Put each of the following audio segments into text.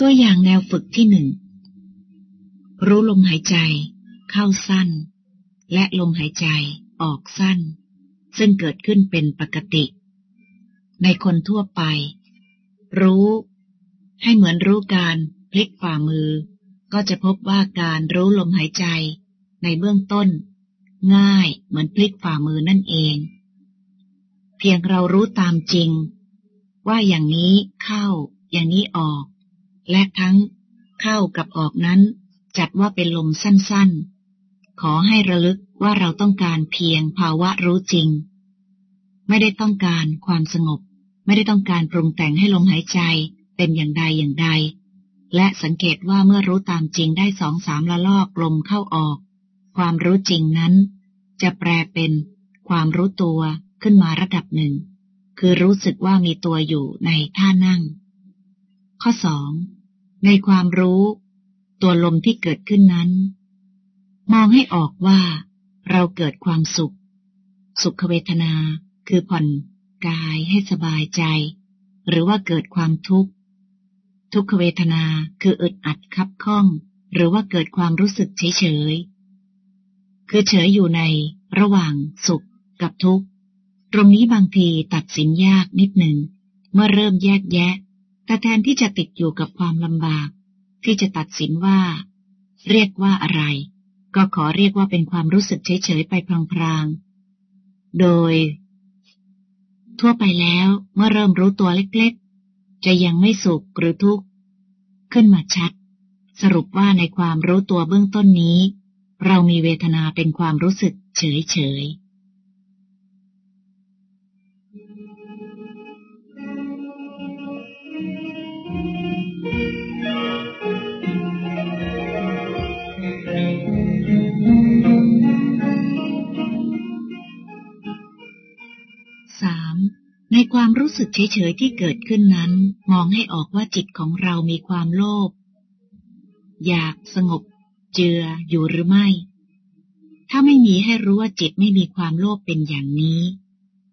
ตัวอย่างแนวฝึกที่หนึ่ง รู้ลมหายใจ เข้าสั้น และลมหายใจออกสั้น ซึ่งเกิดขึ้นเป็นปกติ ในคนทั่วไป รู้ ให้เหมือนรู้การพลิกฝ่ามือ ก็จะพบว่าการรู้ลมหายใจ ในเบื้องต้น ง่ายเหมือนพลิกฝ่ามือนั่นเอง เพียงเรารู้ตามจริง ว่าอย่างนี้เข้า อย่างนี้ออก และทั้งเข้ากับออกนั้น จัดว่าเป็นลมสั้นๆ ขอให้ระลึกว่าเราต้องการเพียงภาวะรู้จริง ไม่ได้ต้องการความสงบ ไม่ได้ต้องการปรุงแต่งให้ลมหายใจเป็นอย่างใดอย่างใด และสังเกตว่าเมื่อรู้ตามจริงได้สองสามละลอกลมเข้าออก ความรู้จริงนั้น จะแปลเป็นความรู้ตัวขึ้นมาระดับหนึ่ง คือรู้สึกว่ามีตัวอยู่ในท่านั่ง ข้อสองในความรู้ ตัวลมที่เกิดขึ้นนั้น มองให้ออกว่า เราเกิดความสุข สุขเวทนาคือผ่อนกายให้สบายใจ หรือว่าเกิดความทุกข์ ทุกขเวทนาคืออึดอัดคับข้อง หรือว่าเกิดความรู้สึกเฉยเฉยคือเฉยอยู่ในระหว่างสุขกับทุกข์ ตรงนี้บางทีตัดสินยากนิดหนึ่ง เมื่อเริ่มแยกแยะ แต่แทนที่จะติดอยู่กับความลำบาก ที่จะตัดสินว่า เรียกว่าอะไร ก็ขอเรียกว่าเป็นความรู้สึกเฉยๆไปพลางๆ โดย ทั่วไปแล้วเมื่อเริ่มรู้ตัวเล็กๆ จะยังไม่สุขหรือทุกข์ ขึ้นมาชัด สรุปว่าในความรู้ตัวเบื้องต้นนี้ เรามีเวทนาเป็นความรู้สึกเฉยๆ ความรู้สึกเฉยๆที่เกิดขึ้นนั้น มองให้ออกว่าจิตของเรามีความโลภอยากสงบ เจืออยู่หรือไม่ ถ้าไม่มีให้รู้ว่าจิตไม่มีความโลภเป็นอย่างนี้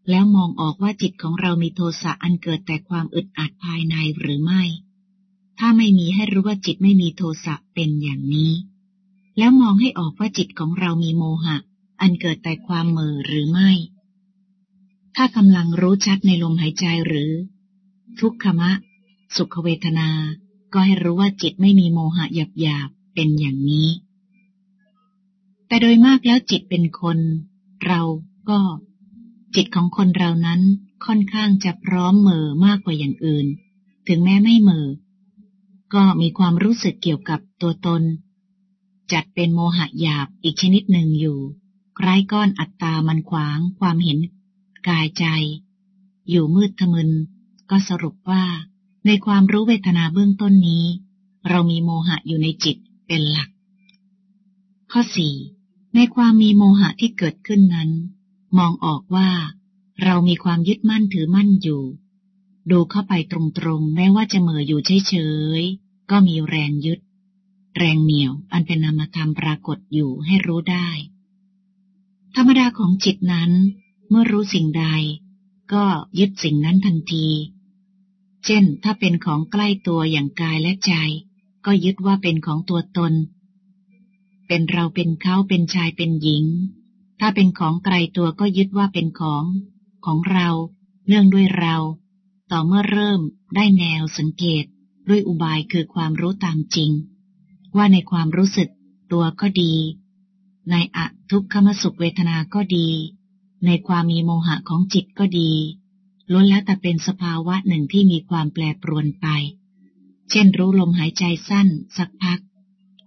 แล้วมองออกว่าจิตของเรามีโทสะอันเกิดแต่ความอึดอัดภายในหรือไม่ ถ้าไม่มีให้รู้ว่าจิตไม่มีโทสะเป็นอย่างนี้ แล้วมองให้ออกว่าจิตของเรามีโมหะ อันเกิดแต่ความเมื่อหรือไม่ ถ้ากำลังรู้ชัดในลมหายใจหรือ ทุกขมะ สุขเวทนา ก็ให้รู้ว่าจิตไม่มีโมหะหยาบหยาบเป็นอย่างนี้ แต่โดยมากแล้วจิตเป็นคน เราก็ จิตของคนเรานั้นค่อนข้างจะพร้อมเมอมากกว่าอย่างอื่น ถึงแม้ไม่เมอก็มีความรู้สึกเกี่ยวกับตัวตน จัดเป็นโมหะหยาบอีกชนิดหนึ่งอยู่ คล้ายก้อนอัตตามันขวางความเห็น กายใจ อยู่มืดทะมึน ก็สรุปว่า ในความรู้เวทนาเบื้องต้นนี้ เรามีโมหะอยู่ในจิตเป็นหลัก ข้อสี่ในความมีโมหะที่เกิดขึ้นนั้น มองออกว่าเรามีความยึดมั่นถือมั่นอยู่ ดูเข้าไปตรงๆแม้ว่าจะเหม่ออยู่เฉยๆก็มีแรงยึด แรงเหนี่ยวอันเป็นนามธรรมปรากฏอยู่ให้รู้ได้ ธรรมดาของจิตนั้น เมื่อรู้สิ่งใด ก็ยึดสิ่งนั้นทันที เช่น ถ้าเป็นของใกล้ตัวอย่างกายและใจ ก็ยึดว่าเป็นของตัวตน เป็นเราเป็นเขาเป็นชายเป็นหญิง ถ้าเป็นของไกลตัวก็ยึดว่าเป็นของของเราเนื่องด้วยเรา ต่อเมื่อเริ่มได้แนวสังเกตด้วยอุบายคือความรู้ตามจริง ว่าในความรู้สึกตัวก็ดี ในอทุกขมสุขเวทนาก็ดี ในความมีโมหะของจิตก็ดี ล้วนแล้วแต่เป็นสภาวะหนึ่งที่มีความแปรปรวนไป เช่นรู้ลมหายใจสั้นสักพัก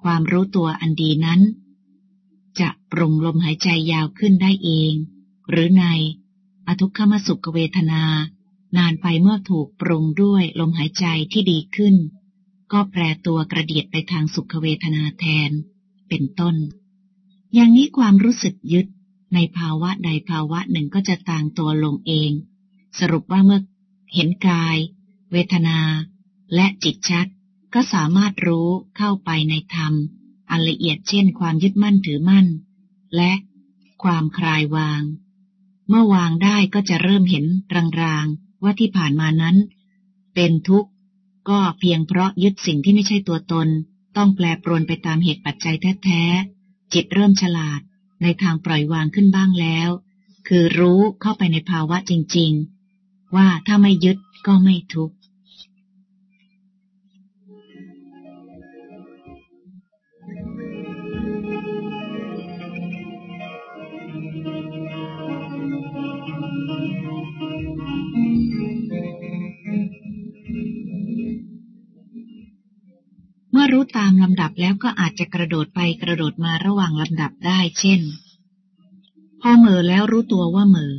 ความรู้ตัวอันดีนั้น จะปรุงลมหายใจยาวขึ้นได้เอง หรือในอทุกขมสุขเวทนา นานไปเมื่อถูกปรุงด้วยลมหายใจที่ดีขึ้น ก็แปรตัวกระเดียดไปทางสุขเวทนาแทน เป็นต้น อย่างนี้ความรู้สึกยึด ในภาวะใดภาวะหนึ่งก็จะต่างตัวลงเอง สรุปว่าเมื่อเห็นกาย เวทนา และจิตชัด ก็สามารถรู้เข้าไปในธรรม อันละเอียดเช่นความยึดมั่นถือมั่น และความคลายวาง เมื่อวางได้ก็จะเริ่มเห็นรางๆ ว่าที่ผ่านมานั้น เป็นทุกข์ ก็เพียงเพราะยึดสิ่งที่ไม่ใช่ตัวตน ต้องแปลปรวนไปตามเหตุปัจจัยแท้ๆจิตเริ่มฉลาด ในทางปล่อยวางขึ้นบ้างแล้ว คือรู้เข้าไปในภาวะจริง ๆ ว่าถ้าไม่ยึดก็ไม่ทุกข์ รู้ตามลำดับแล้วก็อาจจะกระโดดไปกระโดดมาระหว่างลำดับได้ เช่น พอเม่อแล้วรู้ตัวว่าเม่อ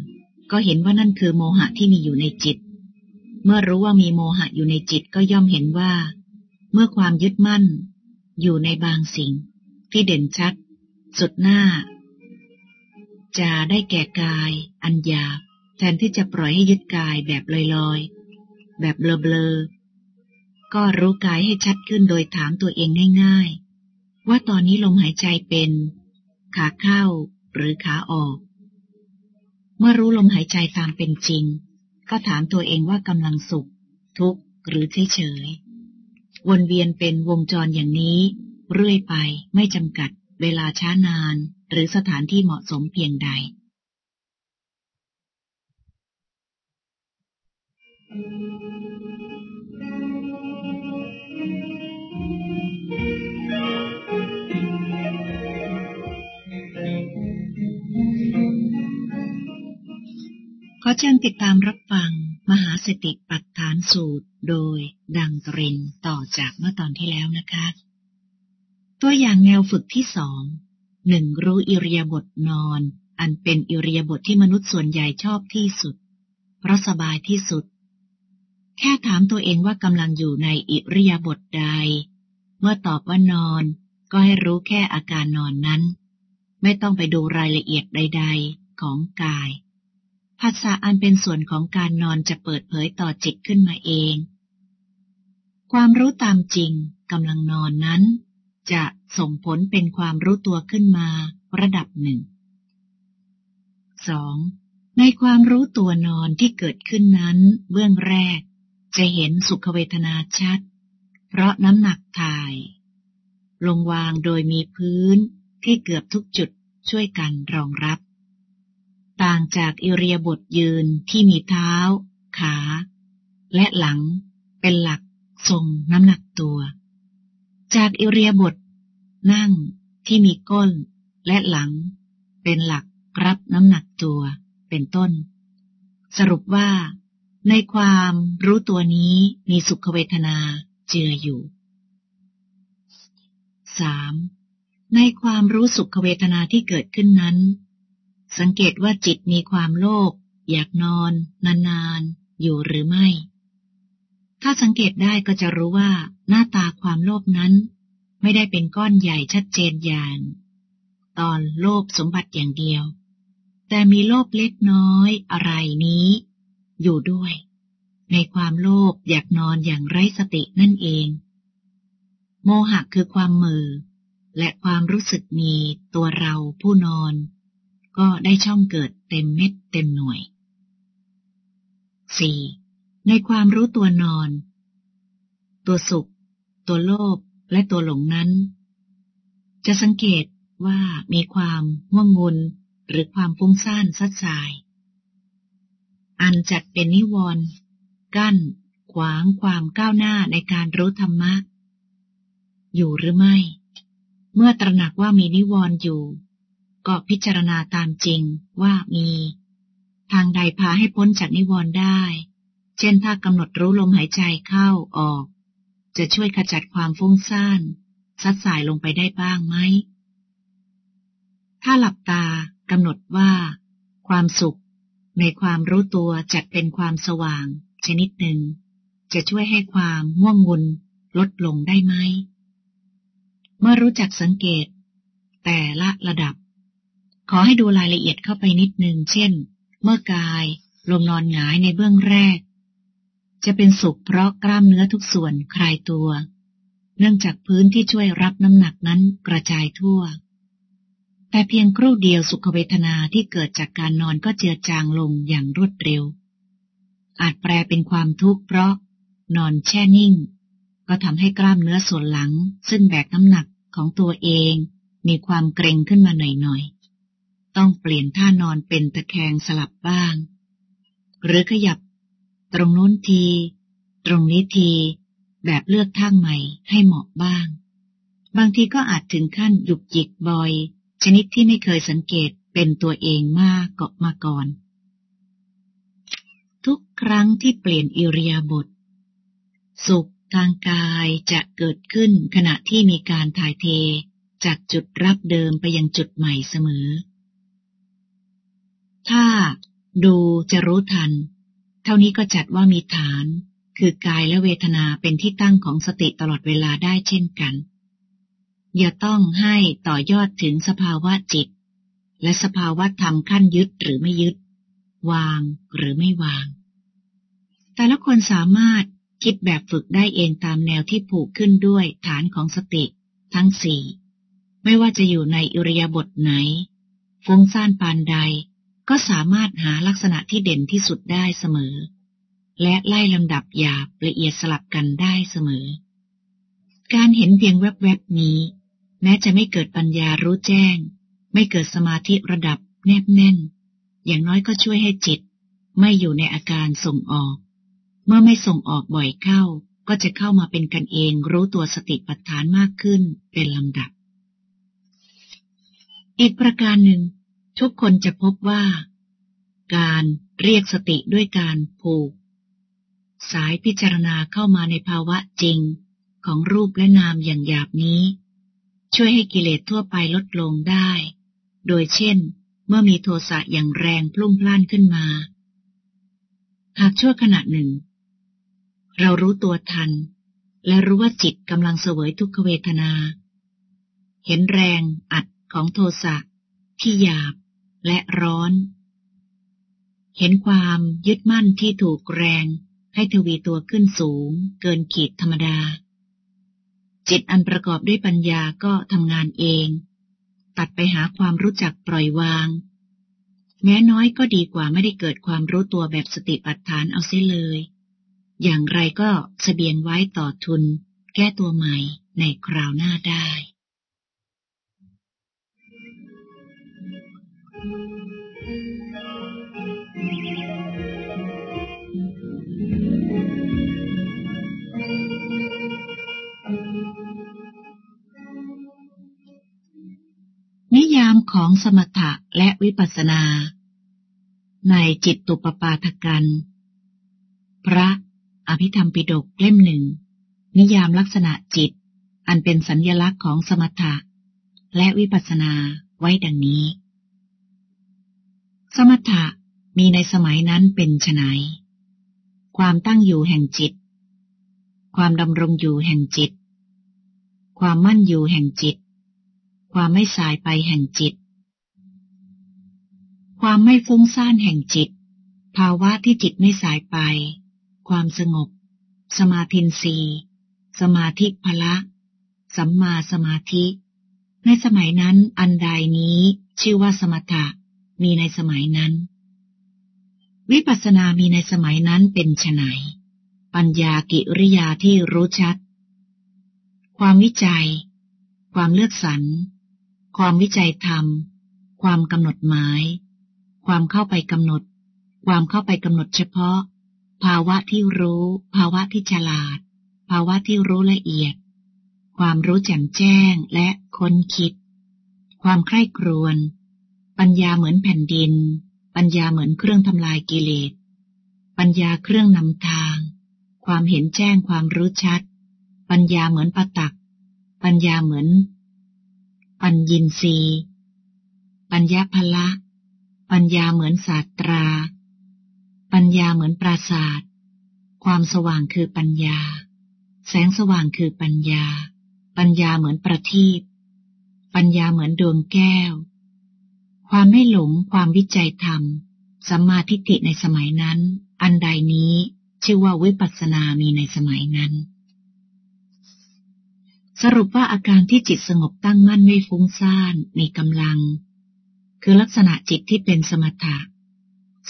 ก็เห็นว่านั่นคือโมหะที่มีอยู่ในจิต เมื่อรู้ว่ามีโมหะอยู่ในจิตก็ย่อมเห็นว่า เมื่อความยึดมั่น อยู่ในบางสิ่ง ที่เด่นชัด สุดหน้า จะได้แก่กาย อันหยาบแทนที่จะปล่อยให้ยึดกายแบบลอยๆ แบบเบลอๆ ก็รู้กายให้ชัดขึ้นโดยถามตัวเองง่ายๆ ว่าตอนนี้ลมหายใจเป็น ขาเข้าหรือขาออก เมื่อรู้ลมหายใจตามเป็นจริง ก็ถามตัวเองว่ากำลังสุข ทุกข์หรือเฉยเฉยวนเวียนเป็นวงจรอย่างนี้ เรื่อยไปไม่จำกัดเวลาช้านาน หรือสถานที่เหมาะสมเพียงใด ขอเชิญติดตามรับฟัง มหาสติปัฏฐานสูตร โดยดังตรินต่อจากเมื่อตอนที่แล้วนะคะ ตัวอย่างแนวฝึกที่สองหนึ่งรู้อิริยาบถนอน อันเป็นอิริยาบถทที่มนุษย์ส่วนใหญ่ชอบที่สุด เพราะสบายที่สุด แค่ถามตัวเองว่ากำลังอยู่ในอิริยาบถใด เมื่อตอบว่านอน ก็ให้รู้แค่อาการนอนนั้น ไม่ต้องไปดูรายละเอียดใด ๆ ของกาย ภาษาอันเป็นส่วนของการนอนจะเปิดเผยต่อจิตขึ้นมาเอง ความรู้ตามจริงกำลังนอนนั้น จะส่งผลเป็นความรู้ตัวขึ้นมาระดับหนึ่ง 2. ในความรู้ตัวนอนที่เกิดขึ้นนั้น เบื้องแรก จะเห็นสุขเวทนาชัด เพราะน้ำหนักถ่าย ลงวางโดยมีพื้นที่เกือบทุกจุดช่วยกันรองรับ ต่างจากอิริยาบถยืนที่มีเท้า ขา และหลังเป็นหลักทรงน้ำหนักตัว จากอิริยาบถนั่งที่มีก้นและหลัง เป็นหลักรับน้ำหนักตัวเป็นต้น สรุปว่า ในความรู้ตัวนี้มีสุขเวทนาเจืออยู่ 3. ในความรู้สุขเวทนาที่เกิดขึ้นนั้น สังเกตว่าจิตมีความโลภอยากนอน นานๆ อยู่หรือไม่ ถ้าสังเกตได้ก็จะรู้ว่าหน้าตาความโลภนั้น ไม่ได้เป็นก้อนใหญ่ชัดเจนอย่าง ตอนโลภสมบัติอย่างเดียว แต่มีโลภเล็กน้อยอะไรนี้ อยู่ด้วย ในความโลภอยากนอนอย่างไร้สตินั่นเอง โมหะคือความมือ และความรู้สึกมีตัวเราผู้นอน ก็ได้ช่องเกิดเต็มเม็ดเต็มหน่วย 4. ในความรู้ตัวนอน ตัวสุข ตัวโลภและตัวหลงนั้น จะสังเกตว่ามีความง่วงงุนหรือความฟุ้งซ่านซัดสาย อันจัดเป็นนิวรณ์กั้น ขวางความก้าวหน้าในการรู้ธรรมะ อยู่หรือไม่ เมื่อตระหนักว่ามีนิวรณ์อยู่ ก็พิจารณาตามจริงว่ามี ทางใดพาให้พ้นจากนิวรณ์ได้ เช่นถ้ากำหนดรู้ลมหายใจเข้าออก จะช่วยขจัดความฟุ้งซ่านซัดสายลงไปได้บ้างไหม ถ้าหลับตากำหนดว่า ความสุข ในความรู้ตัวจัดเป็นความสว่าง ชนิดหนึ่ง จะช่วยให้ความม่วงงุนลดลงได้ไหม เมื่อรู้จักสังเกต แต่ละระดับ ขอให้ดูรายละเอียดเข้าไปนิดนึง เช่น เมื่อกาย ลงนอนหงายในเบื้องแรก จะเป็นสุขเพราะกล้ามเนื้อทุกส่วนคลายตัว เนื่องจากพื้นที่ช่วยรับน้ำหนักนั้นกระจายทั่ว แต่เพียงครู่เดียวสุขเวทนาที่เกิดจากการนอนก็เจือจางลงอย่างรวดเร็ว อาจแปลเป็นความทุกข์เพราะ นอนแช่นิ่ง ก็ทำให้กล้ามเนื้อส่วนหลัง ซึ่งแบกน้ำหนักของตัวเอง มีความเกร็งขึ้นมาหน่อย ต้องเปลี่ยนท่านอนเป็นตะแคงสลับบ้าง หรือขยับ ตรงโน้นที ตรงนี้ที แบบเลือกท่าใหม่ให้เหมาะบ้าง บางทีก็อาจถึงขั้นหยุกหยิกบอย ชนิดที่ไม่เคยสังเกตเป็นตัวเองมากเกาะมาก่อน ทุกครั้งที่เปลี่ยนอิริยาบถสุขทางกายจะเกิดขึ้นขณะที่มีการถ่ายเทจากจุดรับเดิมไปยังจุดใหม่เสมอ ถ้าดูจะรู้ทัน เท่านี้ก็จัดว่ามีฐาน คือกายและเวทนาเป็นที่ตั้งของสติตลอดเวลาได้เช่นกัน อย่าต้องให้ต่อยอดถึงสภาวะจิต และสภาวะธรรมขั้นยึดหรือไม่ยึด วางหรือไม่วาง แต่ละคนสามารถคิดแบบฝึกได้เองตามแนวที่ผูกขึ้นด้วยฐานของสติ ทั้งสี่ ไม่ว่าจะอยู่ในอิริยาบถไหน ฟุ้งซ่านปานใด ก็สามารถหาลักษณะที่เด่นที่สุดได้เสมอ และไล่ลำดับหยาบละเอียดสลับกันได้เสมอ การเห็นเพียงแวบๆนี้ แม้จะไม่เกิดปัญญารู้แจ้ง ไม่เกิดสมาธิระดับแนบแน่น อย่างน้อยก็ช่วยให้จิต ไม่อยู่ในอาการส่งออก เมื่อไม่ส่งออกบ่อยเข้า ก็จะเข้ามาเป็นกันเองรู้ตัวสติปัฏฐานมากขึ้นเป็นลำดับ อีกประการหนึ่ง ทุกคนจะพบว่า การเรียกสติด้วยการผูก สายพิจารณาเข้ามาในภาวะจริงของรูปและนามอย่างหยาบนี้ ช่วยให้กิเลสทั่วไปลดลงได้ โดยเช่น เมื่อมีโทสะอย่างแรงพลุ่งพล่านขึ้นมา หากชั่วขณะหนึ่ง เรารู้ตัวทัน และรู้ว่าจิตกำลังเสวยทุกขเวทนา เห็นแรงอัดของโทสะที่หยาบ และร้อน เห็นความยึดมั่นที่ถูกแรงให้ทวีตัวขึ้นสูง เกินขีดธรรมดา จิตอันประกอบด้วยปัญญาก็ทำงานเอง ตัดไปหาความรู้จักปล่อยวาง แม้น้อยก็ดีกว่าไม่ได้เกิดความรู้ตัวแบบสติปัฏฐานเอาเสียเลย อย่างไรก็เสบียงไว้ต่อทุน แก้ตัวใหม่ในคราวหน้าได้ นิยามของสมถะและวิปัสสนา ในจิตตุปปาทกัน พระอภิธรรมปิฎกเล่มหนึ่ง นิยามลักษณะจิต อันเป็นสัญญลักษณ์ของสมถะและวิปัสสนาไว้ดังนี้ สมถะมีในสมัยนั้นเป็นไฉนความตั้งอยู่แห่งจิต ความดำรงอยู่แห่งจิต ความมั่นอยู่แห่งจิต ความไม่สายไปแห่งจิต ความไม่ฟุ้งซ่านแห่งจิต ภาวะที่จิตไม่สายไป ความสงบ สมาธินรีสมาธิพละ สัมมาสมาธิ ในสมัยนั้นอันใดนี้ชื่อว่าสมถะ มีในสมัยนั้น วิปัสสนามีในสมัยนั้นเป็นไฉนปัญญากิริยาที่รู้ชัด ความวิจัย ความเลือกสรร ความวิจัยธรรม ความกำหนดหมาย ความเข้าไปกำหนด ความเข้าไปกำหนดเฉพาะ ภาวะที่รู้ ภาวะที่ฉลาด ภาวะที่รู้ละเอียด ความรู้แจ่มแจ้งและค้นคิด ความใคร่ครวญ ปัญญาเหมือนแผ่นดิน ปัญญาเหมือนเครื่องทำลายกิเลส ปัญญาเครื่องนำทาง ความเห็นแจ้งความรู้ชัด ปัญญาเหมือนปะตัก ปัญญาเหมือน ปัญญินรีปัญญาพละ ปัญญาเหมือนศาสตรา ปัญญาเหมือนปราศาสตร์ความสว่างคือปัญญา แสงสว่างคือปัญญา ปัญญาเหมือนประทีปปัญญาเหมือนดวงแก้ว ความไม่หลงความวิจัยธรรม สัมมาทิฏฐิในสมัยนั้น อันใดนี้ชื่อว่าวิปัสสนามีในสมัยนั้น สรุปว่าอาการที่จิตสงบตั้งมั่นไม่ฟุ้งซ่านมีกำลัง คือลักษณะจิตที่เป็นสมถะ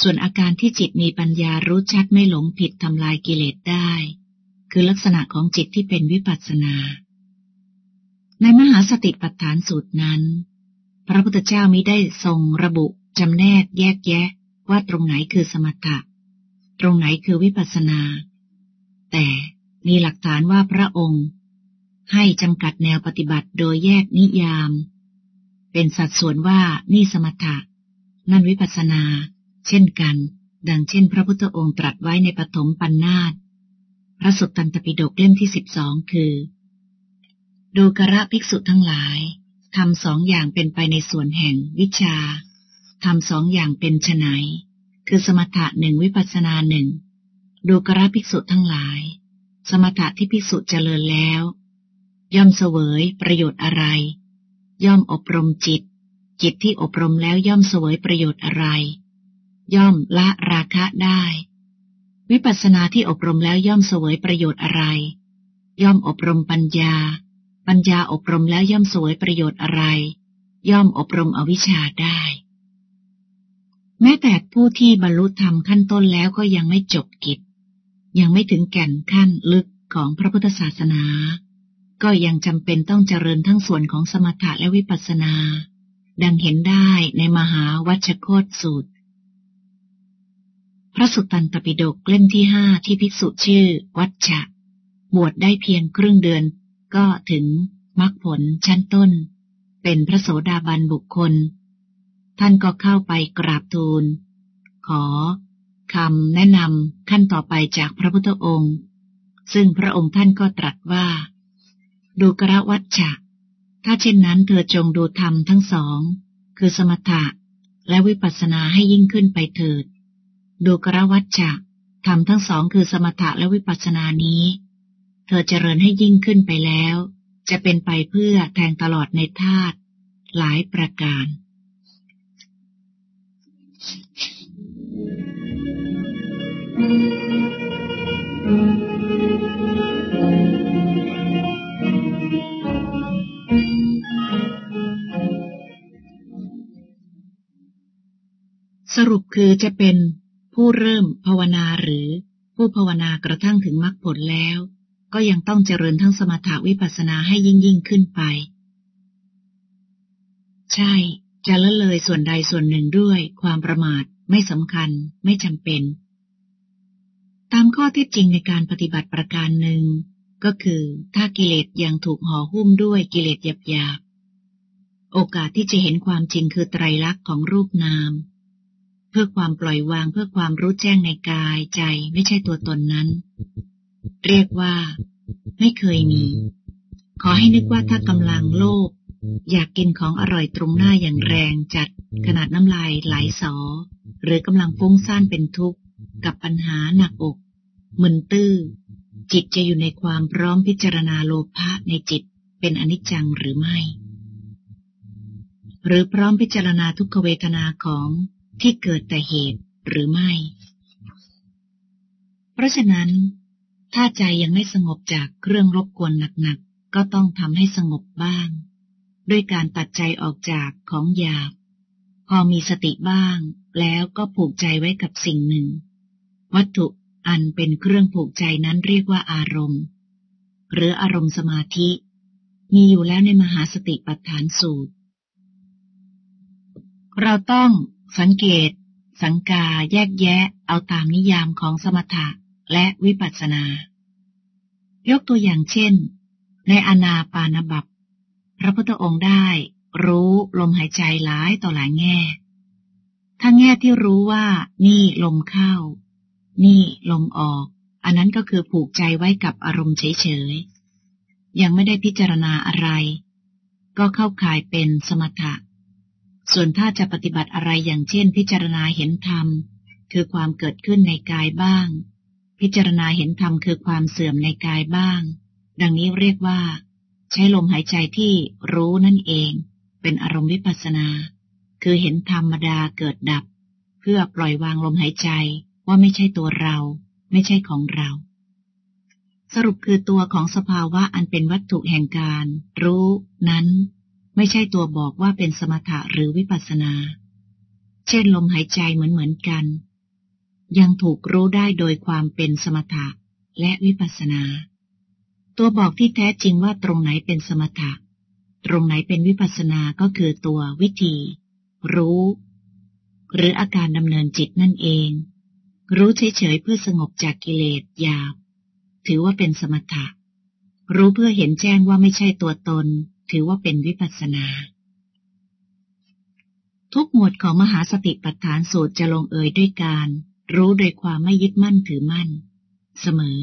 ส่วนอาการที่จิตมีปัญญารู้ชัดไม่หลงผิดทำลายกิเลสได้ คือลักษณะของจิตที่เป็นวิปัสสนา ในมหาสติปัฏฐานสูตรนั้น พระพุทธเจ้ามิได้ทรงระบุจำแนกแยกแยะว่าตรงไหนคือสมถะ ตรงไหนคือวิปัสนา แต่มีหลักฐานว่าพระองค์ ให้จำกัดแนวปฏิบัติโดยแยกนิยาม เป็นสัดส่วนว่านี่สมถะ นั่นวิปัสสนา เช่นกัน ดังเช่น พระพุทธองค์ตรัสไว้ในปฐมปัญนาตพระสุตตันตปิฎกเล่มที่สิบสองคือ ดูกระภิกษุทั้งหลาย ทำสองอย่างเป็นไปในส่วนแห่งวิชาทำสองอย่างเป็นไฉนคือสมถะหนึ่งวิปัสนาหนึ่งดูกระภิกษุทั้งหลาย สมถะที่ภิกษุเจริญแล้ว ย่อมเสวยประโยชน์อะไร ย่อมอบรมจิต จิตที่อบรมแล้วย่อมเสวยประโยชน์อะไร ย่อมละราคะได้ วิปัสสนาที่อบรมแล้วย่อมเสวยประโยชน์อะไร ย่อมอบรมปัญญา ปัญญาอบรมแล้วย่อมสวยประโยชน์อะไร ย่อมอบรมอวิชชาได้ แม้แต่ผู้ที่บรรลุธรรมขั้นต้นแล้วก็ยังไม่จบกิจ ยังไม่ถึงแก่นขั้นลึกของพระพุทธศาสนา ก็ยังจำเป็นต้องเจริญทั้งส่วนของสมถะและวิปัสสนา ดังเห็นได้ในมหาวัชโคตสูตร พระสุตตันตปิฎกเล่มที่ห้าที่ภิกษุชื่อ วัชชะบวชได้เพียงครึ่งเดือน ก็ถึงมรรคผลชั้นต้น เป็นพระโสดาบันบุคคล ท่านก็เข้าไปกราบทูล ขอคำแนะนำขั้นต่อไปจากพระพุทธองค์ ซึ่งพระองค์ท่านก็ตรัสว่า ดูกระวัชชะถ้าเช่นนั้นเธอจงดูธรรมทั้งสอง คือสมถะและวิปัสสนาให้ยิ่งขึ้นไปเถิด ดูกระวัชชะธรรมทั้งสองคือสมถะและวิปัสสนานี้ เธอเจริญให้ยิ่งขึ้นไปแล้ว จะเป็นไปเพื่อแทงตลอดในธาตุหลายประการ สรุปคือจะเป็นผู้เริ่มภาวนาหรือผู้ภาวนากระทั่งถึงมรรคผลแล้ว ก็ยังต้องเจริญทั้งสมถาวิปัสนาให้ยิ่งยิ่งขึ้นไป ใช่ จะละเลยส่วนใดส่วนหนึ่งด้วย ความประมาท ไม่สำคัญ ไม่จำเป็น ตามข้อเท็จจริงในการปฏิบัติประการหนึ่ง ก็คือ ถ้ากิเลสยังถูกห่อหุ้มด้วยกิเลสหยาบๆ โอกาสที่จะเห็นความจริงคือไตรลักษณ์ของรูปนาม เพื่อความปล่อยวางเพื่อความรู้แจ้งในกายใจไม่ใช่ตัวตนนั้น เรียกว่า ไม่เคยมี ขอให้นึกว่าถ้ากำลังโลภอยากกินของอร่อยตรงหน้าอย่างแรงจัดขนาดน้ำลายไหลสอ หรือกำลังฟุ้งซ่านเป็นทุกข์ กับปัญหาหนักอกมึนตื้อ จิตจะอยู่ในความพร้อมพิจารณาโลภะในจิตเป็นอนิจจังหรือไม่ หรือพร้อมพิจารณาทุกขเวทนาของที่เกิดแต่เหตุหรือไม่ เพราะฉะนั้น ถ้าใจยังไม่สงบจากเครื่องรบกวนหนักๆ ก็ต้องทำให้สงบบ้าง ด้วยการตัดใจออกจากของหยาบ พอมีสติบ้าง แล้วก็ผูกใจไว้กับสิ่งหนึ่ง วัตถุอันเป็นเครื่องผูกใจนั้นเรียกว่าอารมณ์ หรืออารมณ์สมาธิ มีอยู่แล้วในมหาสติปัฏฐานสูตร เราต้องสังเกต สังกาแยกแยะเอาตามนิยามของสมถะ และวิปัสสนา ยกตัวอย่างเช่น ในอนาปานบับพระพุทธองค์ได้รู้ลมหายใจหลายต่อหลายแง่ ถ้าแง่ที่รู้ว่านี่ลมเข้า นี่ลมออก อันนั้นก็คือผูกใจไว้กับอารมณ์เฉยๆ ยังไม่ได้พิจารณาอะไร ก็เข้าข่ายเป็นสมถะ ส่วนถ้าจะปฏิบัติอะไรอย่างเช่น พิจารณาเห็นธรรม คือความเกิดขึ้นในกายบ้าง พิจารณาเห็นธรรมคือความเสื่อมในกายบ้าง ดังนี้เรียกว่า ใช้ลมหายใจที่รู้นั่นเอง เป็นอารมณ์วิปัสสนา คือเห็นธรรมดาเกิดดับ เพื่อปล่อยวางลมหายใจว่าไม่ใช่ตัวเรา ไม่ใช่ของเรา สรุปคือตัวของสภาวะอันเป็นวัตถุแห่งการ รู้นั้น ไม่ใช่ตัวบอกว่าเป็นสมถะหรือวิปัสนา เช่นลมหายใจเหมือนเหมือนกัน ยังถูกรู้ได้โดยความเป็นสมถะและวิปัสนา ตัวบอกที่แท้จริงว่าตรงไหนเป็นสมถะ ตรงไหนเป็นวิปัสนาก็คือตัววิธี รู้ หรืออาการดำเนินจิตนั่นเอง รู้เฉยๆเพื่อสงบจากกิเลสหยาบ ถือว่าเป็นสมถะ รู้เพื่อเห็นแจ้งว่าไม่ใช่ตัวตน ถือว่าเป็นวิปัสสนา ทุกหมวดของมหาสติปัฏฐานสูตรจะลงเอยด้วยการ รู้โดยความไม่ยึดมั่นถือมั่น เสมอ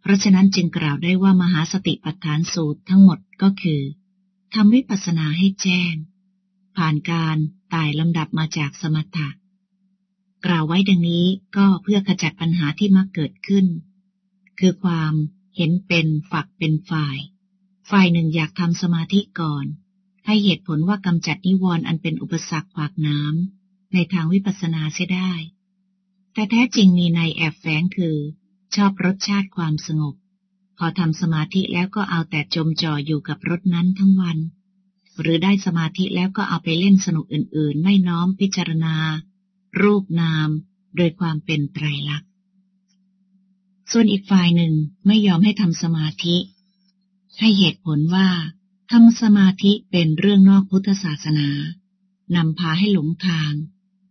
เพราะฉะนั้นจึงกล่าวได้ว่ามหาสติปัฏฐานสูตรทั้งหมดก็คือทำวิปัสสนาให้แจ้ง ผ่านการตายลำดับมาจากสมถะกล่าวไว้ดังนี้ก็เพื่อขจัดปัญหาที่มักเกิดขึ้น คือความเห็นเป็นฝักเป็นฝ่าย ฝ่ายหนึ่งอยากทำสมาธิก่อน ให้เหตุผลว่ากำจัดนิวรณ์อันเป็นอุปสรรคขวากน้ำในทางวิปัสสนาเสียได้ แต่แท้จริงมีในแอบแฝงคือ ชอบรสชาติความสงบ พอทำสมาธิแล้วก็เอาแต่จมจ่ออยู่กับรถนั้นทั้งวัน หรือได้สมาธิแล้วก็เอาไปเล่นสนุกอื่น ๆ ไม่น้อมพิจารณา รูปนาม โดยความเป็นไตรลักษณ์ส่วนอีกฝ่ายหนึ่งไม่ยอมให้ทำสมาธิ ให้เหตุผลว่าทำสมาธิเป็นเรื่องนอกพุทธศาสนานำพาให้หลงทาง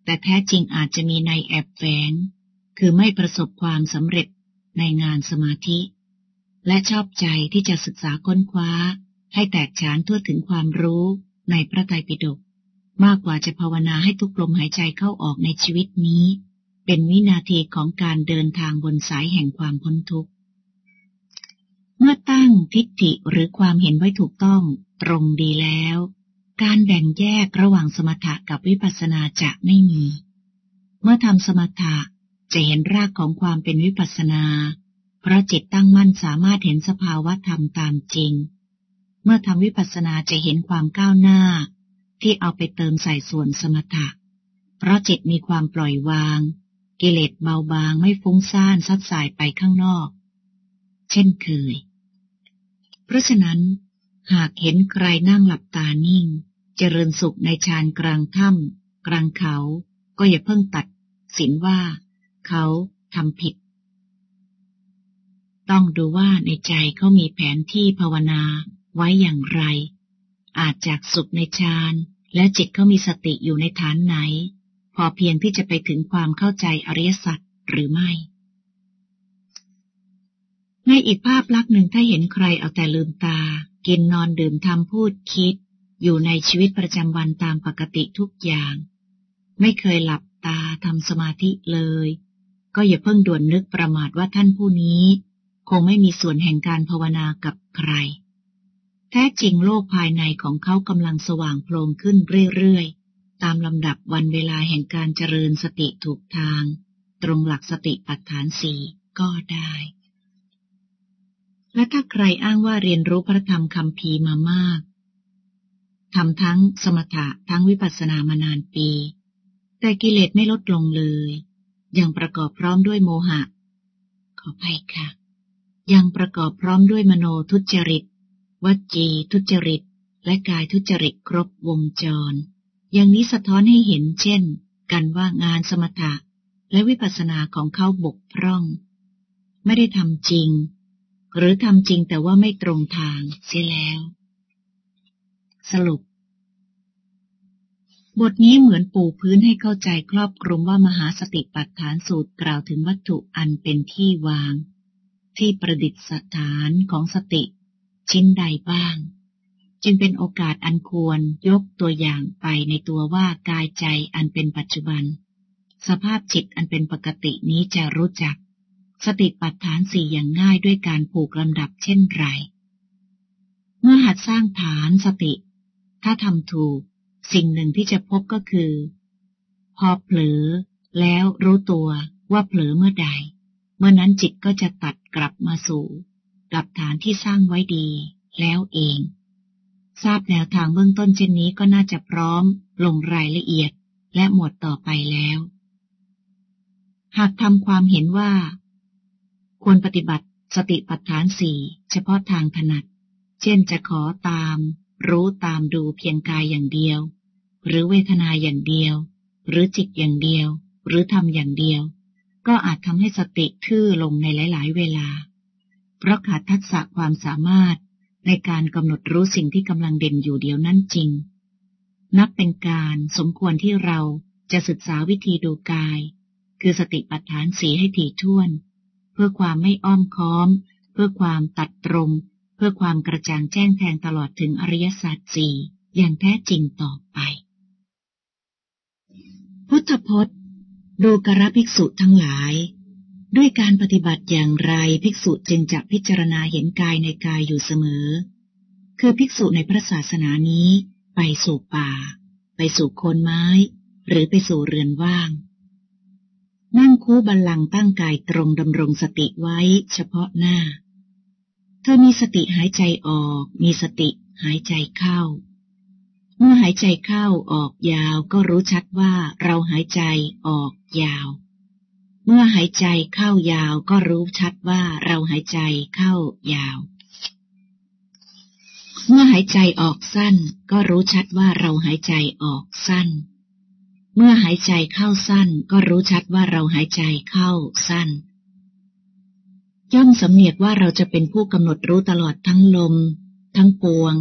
แต่แท้จริงอาจจะมีในแอบแฝง คือไม่ประสบความสำเร็จในงานสมาธิ และชอบใจที่จะศึกษาค้นคว้า ให้แตกฉานทั่วถึงความรู้ในพระไตรปิฎกมากกว่าจะภาวนาให้ทุกลมหายใจเข้าออกในชีวิตนี้ เป็นวินาทีของการเดินทางบนสายแห่งความพ้นทุกข์ เมื่อตั้งทิฏฐิหรือความเห็นไว้ถูกต้องตรงดีแล้ว การแบ่งแยกระหว่างสมถะกับวิปัสสนาจะไม่มี เมื่อทำสมถะจะเห็นรากของความเป็นวิปัสสนา เพราะจิตตั้งมั่นสามารถเห็นสภาวะธรรมตามจริง เมื่อทำวิปัสสนาจะเห็นความก้าวหน้า ที่เอาไปเติมใส่ส่วนสมถะ เพราะจิตมีความปล่อยวาง กิเลสเบาบางไม่ฟุ้งซ่านซัดสายไปข้างนอก เช่นเคย เพราะฉะนั้น หากเห็นใครนั่งหลับตานิ่ง เจริญสุขในชานกลางถ้ำกลางเขา ก็อย่าเพิ่งตัดสินว่า เขาทำผิด ต้องดูว่าในใจเขามีแผนที่ภาวนาไว้อย่างไร อาจจากสุขในฌานและจิตเขามีสติอยู่ในฐานไหน พอเพียงที่จะไปถึงความเข้าใจอริยสัจหรือไม่ ในอีกภาพลักษณ์หนึ่งถ้าเห็นใครเอาแต่ลืมตา กินนอนดื่มทำพูดคิด อยู่ในชีวิตประจำวันตามปกติทุกอย่าง ไม่เคยหลับตาทำสมาธิเลย ก็อย่าเพิ่งด่วนนึกประมาทว่าท่านผู้นี้ คงไม่มีส่วนแห่งการภาวนากับใคร แท้จริงโลกภายในของเขากำลังสว่างโพลงขึ้นเรื่อยๆ ตามลำดับวันเวลาแห่งการเจริญสติถูกทาง ตรงหลักสติปัฏฐานสี่ก็ได้และถ้าใครอ้างว่าเรียนรู้พระธรรมคำพีมามาก ทำทั้งสมถะทั้งวิปัสสนามานานปี แต่กิเลสไม่ลดลงเลย ยังประกอบพร้อมด้วยโมหะ ขอภัยค่ะ ยังประกอบพร้อมด้วยมโนทุจริตวจีทุจริต และกายทุจริตครบวงจร อย่างนี้สะท้อนให้เห็นเช่น กันว่างานสมถะและวิปัสสนาของเขาบกพร่อง ไม่ได้ทำจริง หรือทำจริงแต่ว่าไม่ตรงทางเสียแล้ว สรุป บทนี้เหมือนปูพื้นให้เข้าใจครอบคลุมว่ามหาสติปัฏฐานสูตรกล่าวถึงวัตถุอันเป็นที่วาง ที่ประดิษฐานของสติ ชิ้นใดบ้าง จึงเป็นโอกาสอันควรยกตัวอย่างไปในตัวว่ากายใจอันเป็นปัจจุบัน สภาพจิตอันเป็นปกตินี้จะรู้จัก สติปัฏฐานสี่อย่างง่ายด้วยการผูกลำดับเช่นไรเมื่อหัดสร้างฐานสติ ถ้าทำถูก สิ่งหนึ่งที่จะพบก็คือ พอเผลอ แล้วรู้ตัวว่าเผลอเมื่อใด เมื่อนั้นจิตก็จะตัดกลับมาสู่กับฐานที่สร้างไว้ดี แล้วเอง ทราบแนวทางเบื้องต้นเช่นนี้ก็น่าจะพร้อมลงรายละเอียดและหมวดต่อไปแล้ว หากทำความเห็นว่า ควรปฏิบัติสติปัฏฐานสี่เฉพาะทางถนัด เช่นจะขอตาม รู้ตามดูเพียงกายอย่างเดียว หรือเวทนาอย่างเดียว หรือจิตอย่างเดียว หรือทำอย่างเดียว ก็อาจทำให้สติทื่อลงในหลาย ๆ เวลา เพราะขาดทักษะความสามารถในการกำหนดรู้สิ่งที่กำลังเด่นอยู่เดียวนั้นจริง นับเป็นการสมควรที่เราจะศึกษาวิธีดูกาย คือสติปัฏฐานสีให้ถี่ถ้วน เพื่อความไม่อ้อมค้อม เพื่อความตัดตรง เพื่อความกระจ่างแจ้งแทงตลอดถึงอริยสัจสี่อย่างแท้จริงต่อไป พุทธพจน์ ดูกระภิกษุทั้งหลาย ด้วยการปฏิบัติอย่างไรภิกษุจึงจะพิจารณาเห็นกายในกายอยู่เสมอ คือภิกษุในพระศาสนานี้ ไปสู่ป่า ไปสู่โคนไม้ หรือไปสู่เรือนว่างนั่งคู่บัลลังก์ตั้งกายตรงดำรงสติไว้เฉพาะหน้า ธอมีสติหายใจออก มีสติหายใจเข้า เมื่อหายใจเข้าออกยาวก็รู้ชัดว่าเราหายใจออกยาว เมื่อหายใจเข้ายาวก็รู้ชัดว่าเราหายใจเข้ายาว เมื่อหายใจออกสั้นก็รู้ชัดว่าเราหายใจออกสั้น เมื่อหายใจเข้าสั้นก็รู้ชัดว่าเราหายใจเข้าสั้น ย่อมสำเนียกว่าเราจะเป็นผู้กำหนดรู้ตลอดทั้งลม ทั้งปวง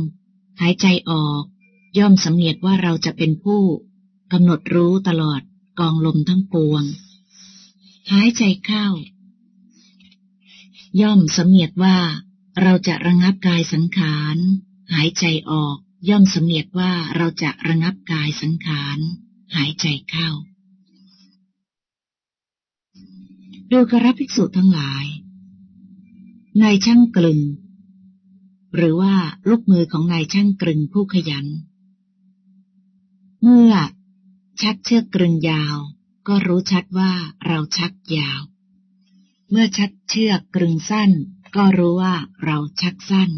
หายใจออก ย่อมสำเนียกว่าเราจะเป็นผู้กำหนดรู้ตลอดกองลมทั้งปวง หายใจเข้า ย่อมสำเนียกว่า เราจะระงับกายสังขาร หายใจออก ย่อมสำเนียกว่าเราจะระงับกายสังขาร หายใจเข้าดูกระภิกษุทั้งหลาย นายช่างกลึง หรือว่าลูกมือของนายช่างกลึงผู้ขยัน เมื่อชักเชือกกรึงยาว ก็รู้ชัดว่าเราชักยาว เมื่อชักเชือกกรึงสั้น ก็รู้ว่าเราชักสั้น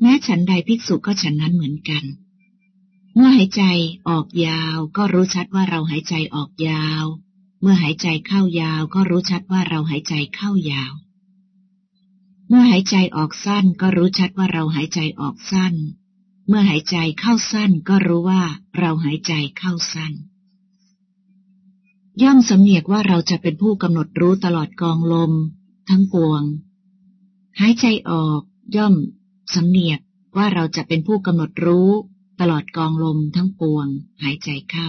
แม้ฉันใดภิกษุก็ฉันนั้นเหมือนกัน เมื่อหายใจออกยาวก็รู้ชัดว่าเราหายใจออกยาว เมื่อหายใจเข้ายาวก็รู้ชัดว่าเราหายใจเข้ายาว เมื่อหายใจออกสั้นก็รู้ชัดว่าเราหายใจออกสั้น เมื่อหายใจเข้าสั้นก็รู้ว่าเราหายใจเข้าสั้น ย่อมสำเนียกว่าเราจะเป็นผู้กำหนดรู้ตลอดกองลม ทั้งปวง หายใจออก ย่อมสำเนียกว่าเราจะเป็นผู้กำหนดรู้ ตลอดกองลมทั้งปวง หายใจเข้า